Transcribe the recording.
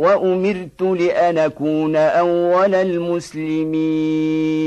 وأمرت لأن أكون أول المسلمين.